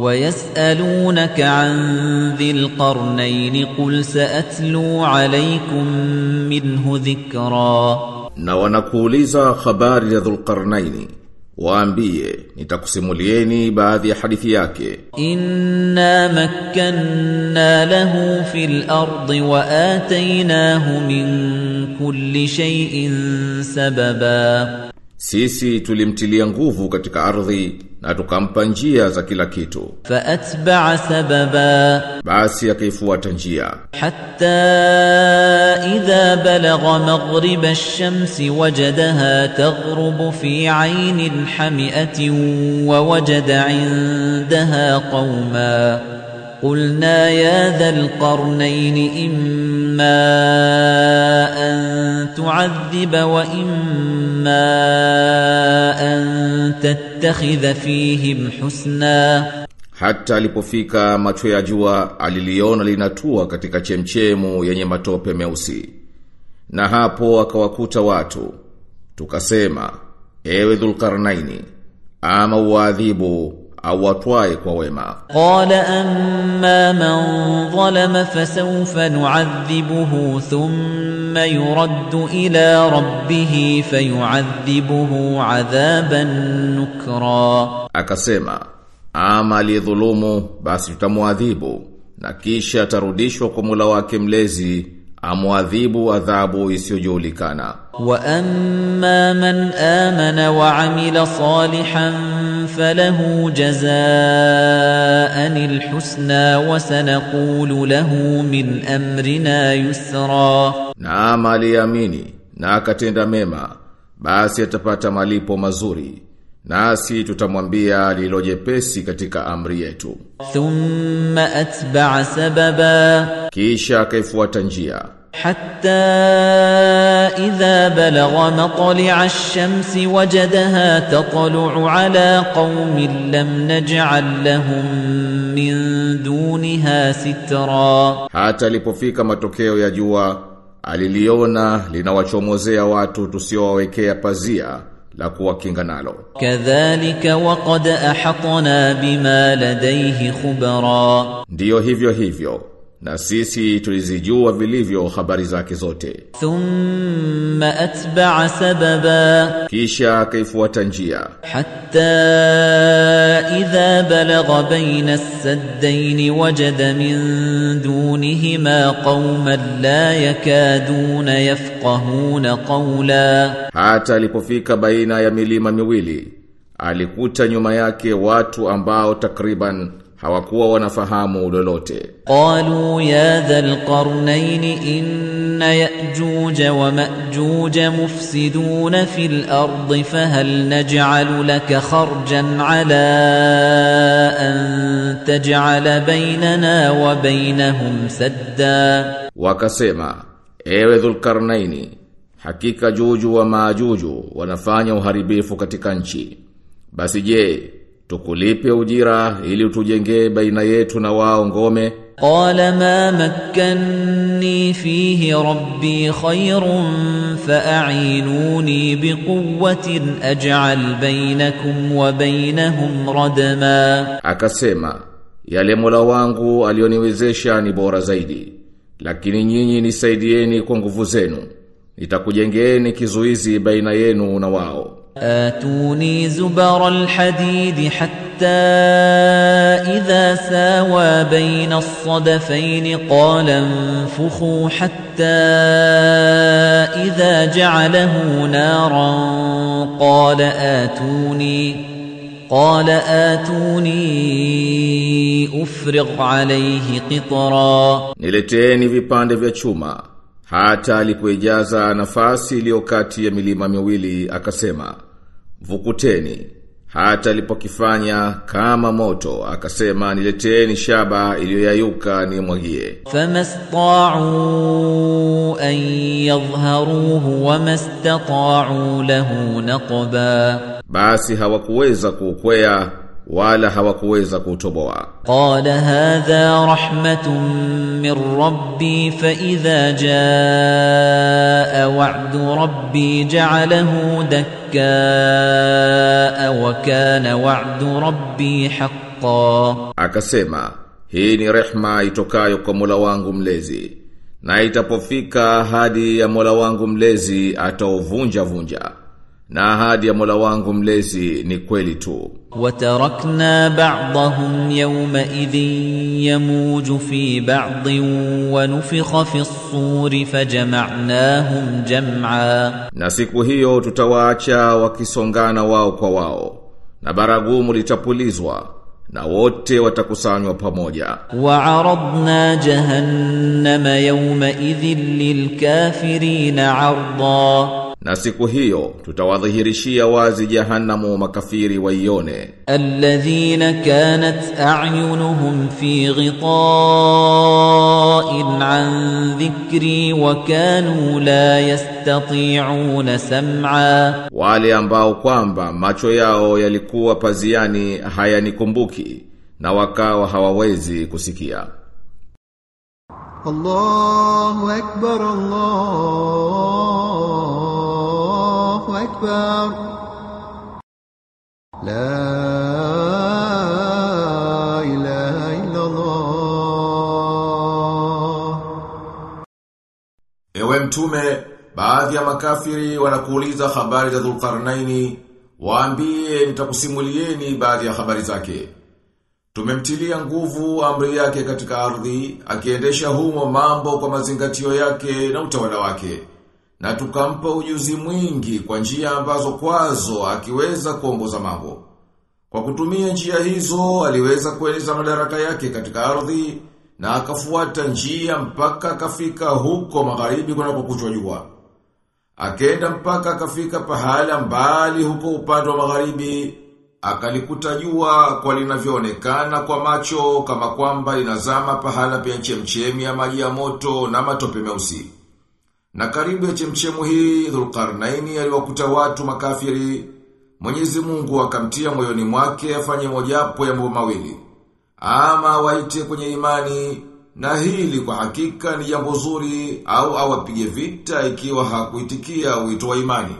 ويسألونك عن ذي القرنين قل سأتلو عليكم منه ذكرا. نوانكوليزا خبار ذو القرنين وأنبيه نتاكسموليني بعض حديثياك إنا مكنا له في الأرض وآتيناه من كل شيء سببا Sisi tulimtilia nguvu katika ardhi na tukampa njia za kila kitu. Fa atba'a sababa. Basi akaifuata njia. Hatta idha balagha maghrib ash-shamsi wajadaha taghrubu fi 'aynin hamiatin wa wajada 'indaha qauma قلنا يا ذا القرنين إما أن تعذب وإما أن تتخذ فيهم حسناً hata alipofika macho ya jua aliliona linatua katika chemchemu yenye matope meusi na hapo akawakuta watu tukasema ewe dhulkarnaini ama uadhibu au watwae kwa wema. Qala amma man zalama fasawfa nu'adhibuhu thumma yuraddu ila rabbih fayu'adhibuhu 'adhaban nukra, akasema ama aliyedhulumu basi tutamwadhibu na kisha atarudishwa kwa mula wake mlezi amwadhibu adhabu isiyojulikana. Wa amma man amana wa amila salihan falahu jazaan alhusna wa sanaqulu lahu min amrina yusra. Na amaliamini na akatenda mema basi atapata malipo mazuri. Nasi tutamwambia lililojepesi katika amri yetu. Thumma atba'a sababa. Kisha akaifuata njia. Hatta idha balagha matla'a ash-shamsi wajadaha tatlu'u ala qaumin lam naj'al lahum min duniha sitra. Hata alipofika matokeo ya jua aliliona linawachomozea watu tusiowawekea pazia la kuwakinga nalo كذلك وقد أحطنا بما لديه خبرا ndiyo hivyo hivyo na sisi tulizijua vilivyo habari zake zote. Thumma atba'a sababa, kisha akaifuata njia. Hatta idha balagha baina as-saddayn wajada min dunihima qauman la yakaduna yafqahuna qawla, hata alipofika baina ya milima miwili alikuta nyuma yake watu ambao takriban hawakuwa wanafahamu lolote قالوا يا ذا القرنين إن يأجوج ومأجوج مفسدون في الأرض فهل نجعل لك خرجا على أن تجعل بيننا وبينهم سدا wakasema ewe dhulkarnaini hakika juju wa maajuju wanafanya uharibifu katika nchi basi je tukulipe ujira ili utujengee baina yetu na wao ngome. Qala ma makkanni fihi rabbi khairun fa'inuni biquwwatin aj'al bainakum wa bainahum radma. Akasema yale Mola wangu alioniwezesha ni bora zaidi lakini nyinyi nisaidieni kwa nguvu zenu. Nitakujengeeni kizuizi baina yenu na wao. آتوني زبر الحديد حتى إذا ساوى بين الصدفين قال انفخوا حتى إذا جعله نارا قال آتوني قال آتوني أفرغ عليه قطرا. Nileteeni vipande vya chuma. Hata alipoijaza nafasi iliyo kati ya milima miwili akasema vukuteni. Hata alipokifanya kama moto akasema nileteeni shaba iliyoyayuka nimwagie. Famasta'u an yadhharuhu wamastata'u lahu naqba. Basi hawakuweza kuukwea wala hawakuweza kutoboa qala hadha rahmatun min rabbi fa idha jaa. وعد ربي جعله دكاء وكان وعد ربي حقا رِقًّا Akasema, hii ni rehma itokayo kwa Mola wangu mlezi. Na itapofika ahadi ya Mola wangu mlezi atauvunja vunja. Na ahadi ya Mola wangu mlezi ni kweli tu. وتركنا بعضهم يومئذ يموج في بعض ونفخ في الصور فجمعناهم جمعا Na siku hiyo tutawaacha wakisongana wao kwa wao. Na baragumu litapulizwa na wote watakusanywa pamoja. وعرضنا جهنم يومئذ للكافرين عرضا Na siku hiyo tutawadhihirishia wazi jahannamu makafiri waione. Alladhina kanat a'yunuhum fi ghita'in an dhikri wa kanu la yastati'una sam'a. Wale ambao kwamba macho yao yalikuwa paziani hayanikumbuki na wakawa hawawezi kusikia. Allahu akbar Allah أكبر لا إله إلا الله Ewe mtume, baadhi ya makafiri wanakuuliza habari za Dhulqarnaini, waambie nitakusimulieni baadhi ya habari zake. Tumemtilia nguvu amri yake katika ardhi, akiendesha humo mambo kwa mazingatio yake na utawala wake. Na tukampa ujuzi mwingi kwa njia ambazo kwazo akiweza kuongoza mambo. Kwa kutumia njia hizo aliweza kueneza madaraka yake katika ardhi na akafuata njia mpaka akafika huko magharibi kunapokuchwa jua. Akenda mpaka akafika pahala mbali huko upande wa magharibi, akalikuta jua kwa linavyoonekana kwa macho kama kwamba linazama pahala penye chemchemi ya maji ya moto na matope meusi. Na karibu ya chemchemu hii dhulkarnaini aliwakuta watu makafiri. Mwenyezi Mungu akamtia moyoni mwake afanye mojawapo ya mambo mawili. Ama waite kwenye imani na hili kwa hakika ni jambo zuri au awapige vita ikiwa hakuitikia wito wa imani.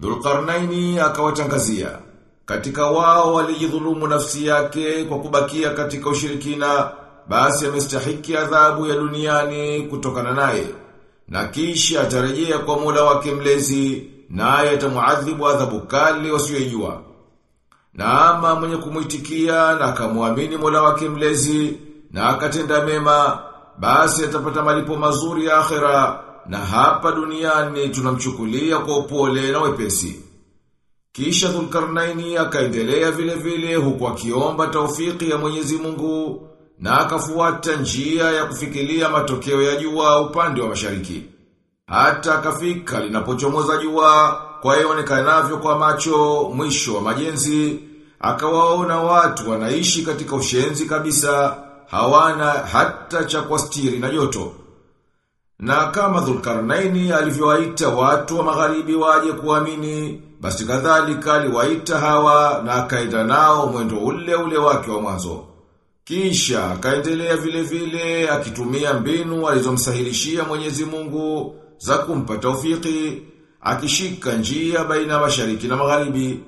dhulkarnaini akawatangazia katika wao walijidhulumu nafsi yake kwa kubakia katika ushirikina basi amestahiki adhabu ya duniani kutokana naye na kisha atarejea kwa Mola wake mlezi naye atamuadhibu adhabu kali wasiyojua. Na ama mwenye kumuitikia na akamwamini Mola wake mlezi na akatenda mema basi atapata malipo mazuri ya akhera na hapa duniani tunamchukulia kwa upole na wepesi. Kisha Dhulkarnaini akaendelea vile vile huku akiomba taufiki ya Mwenyezi Mungu na akafuata njia ya kufikilia matokeo ya jua upande wa mashariki. Hata akafika linapochomoza jua kwa ionekanavyo kwa macho mwisho wa majenzi, akawaona watu wanaishi katika ushenzi kabisa, hawana hata cha kwastiri na joto. Na kama Dhulkarnaini alivyowaita watu wa magharibi waje kuamini, basi kadhalika aliwaita hawa na akaenda nao mwendo ule ule wake wa mwanzo. Kisha akaendelea vile vile akitumia mbinu alizomsahilishia Mwenyezi Mungu za kumpa taufiki, akishika njia baina mashariki na magharibi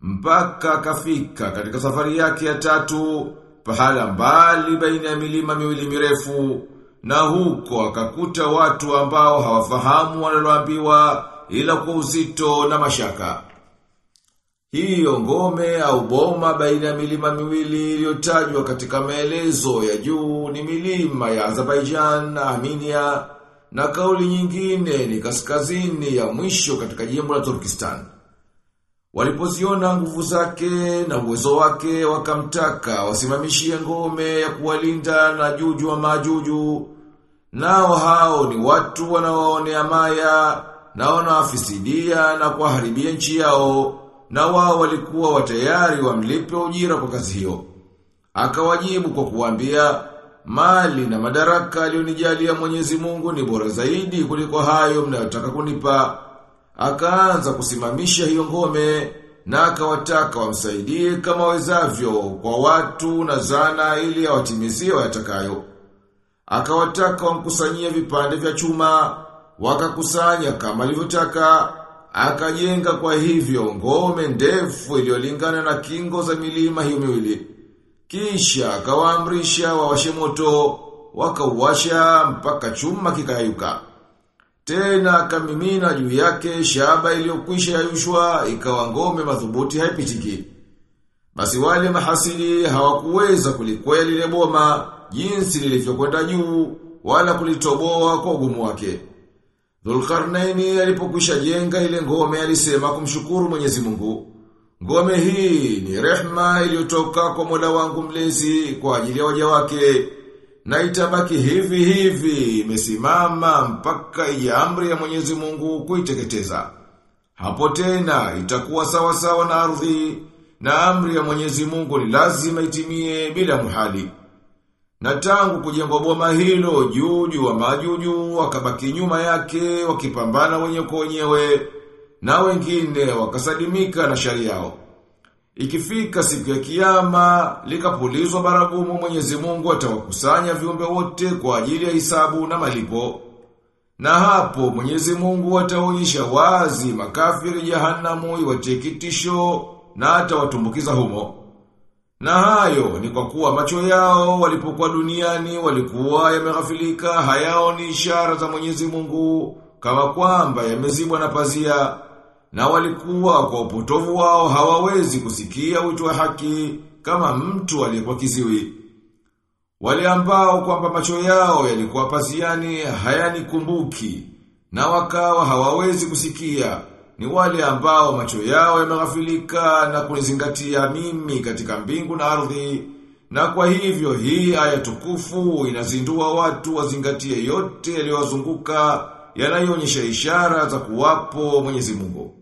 mpaka akafika katika safari yake ya tatu pahala mbali baina ya milima miwili mirefu na huko akakuta watu ambao hawafahamu wanaloambiwa ila kwa uzito na mashaka. Hiyo ngome au boma baina ya milima miwili iliyotajwa katika maelezo ya juu ni milima ya Azerbaijan na Armenia na kauli nyingine ni kaskazini ya mwisho katika jimbo la Turkistan. Walipoziona nguvu zake na uwezo wake wakamtaka wasimamishie ngome ya kuwalinda na juju wa majuju. Nao hao ni watu wanaoonea maya na wanaafisidia na kuharibia nchi yao na wao walikuwa watayari wamlipe ujira kwa kazi hiyo. Akawajibu kwa kuambia mali na madaraka aliyonijalia Mwenyezi Mungu ni bora zaidi kuliko hayo mnayotaka kunipa. Akaanza kusimamisha hiyo ngome na akawataka wamsaidie kama wezavyo kwa watu na zana ili awatimizie wayatakayo. Akawataka wamkusanyie vipande vya chuma, wakakusanya kama alivyotaka, akajenga kwa hivyo ngome ndefu iliyolingana na kingo za milima hiyo miwili. Kisha akawaamrisha wawashe moto, wakauwasha mpaka chuma kikayuka. Tena akamimina juu yake shaba iliyokwisha yayushwa ikawa ngome madhubuti haipitiki. Basi wale mahasili hawakuweza kulikwea lile boma jinsi lilivyokwenda juu wala kulitoboa kwa ugumu wake. Dhulkarnaini alipokwisha jenga ile ngome alisema kumshukuru Mwenyezi Mungu. Ngome hii ni rehma iliyotoka kwa Mola wangu mlezi kwa ajili ya waja wake na itabaki hivi hivi imesimama mpaka ije amri ya Mwenyezi Mungu kuiteketeza. Hapo tena itakuwa sawa sawa na ardhi na amri ya Mwenyezi Mungu ni lazima itimie bila muhali. Na tangu kujengwa boma hilo juju wa majuju wakabaki nyuma yake wakipambana wenye kwa wenyewe na wengine wakasalimika na shari yao. Ikifika siku ya kiyama likapulizwa baragumu Mwenyezi Mungu atawakusanya viumbe wote kwa ajili ya hisabu na malipo. Na hapo Mwenyezi Mungu ataonyesha wazi makafiri jahanamu iwatie kitisho na atawatumbukiza humo. Na hayo ni kwa kuwa macho yao walipokuwa duniani walikuwa yameghafilika hayao ni ishara za Mwenyezi Mungu kama kwamba yamezibwa na pazia na walikuwa kwa upotovu wao hawawezi kusikia wito wa haki kama mtu aliyekuwa kiziwi. Wale ambao kwamba macho yao yalikuwa paziani hayani kumbuki na wakawa hawawezi kusikia ni wale ambao macho yao yameghafilika na kunizingatia mimi katika mbingu na ardhi na kwa hivyo hii aya tukufu inazindua watu wazingatie yote yaliyowazunguka yanayoonyesha ishara za kuwapo Mwenyezi Mungu.